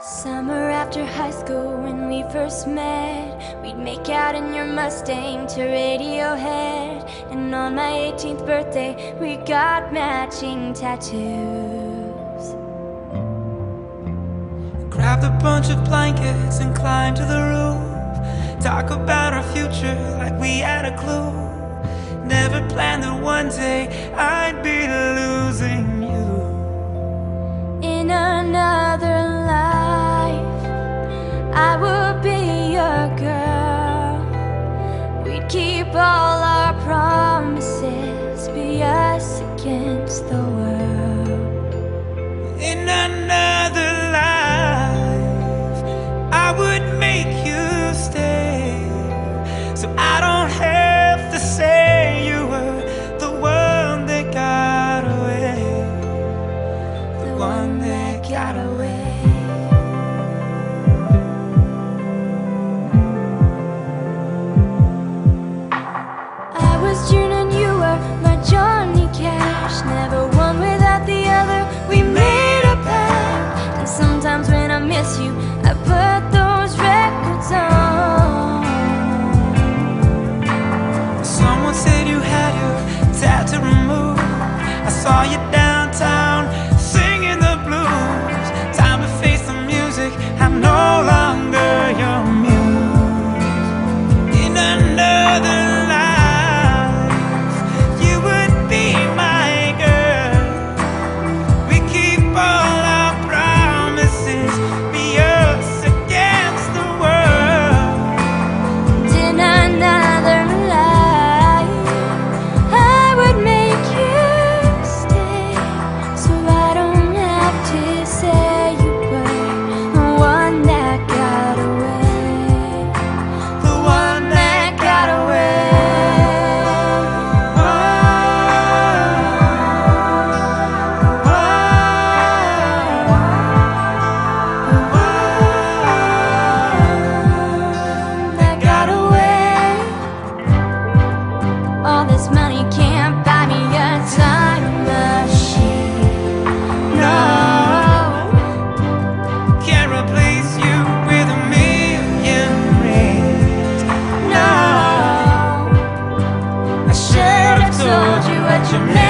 Summer after high school when we first met We'd make out in your Mustang to Radiohead. And on my 18th birthday we got matching tattoos. Grabbed a bunch of blankets and climbed to the roof. Talk about our future like we had a clue. Never planned that one day I'd be Be us against the world saw you down to me.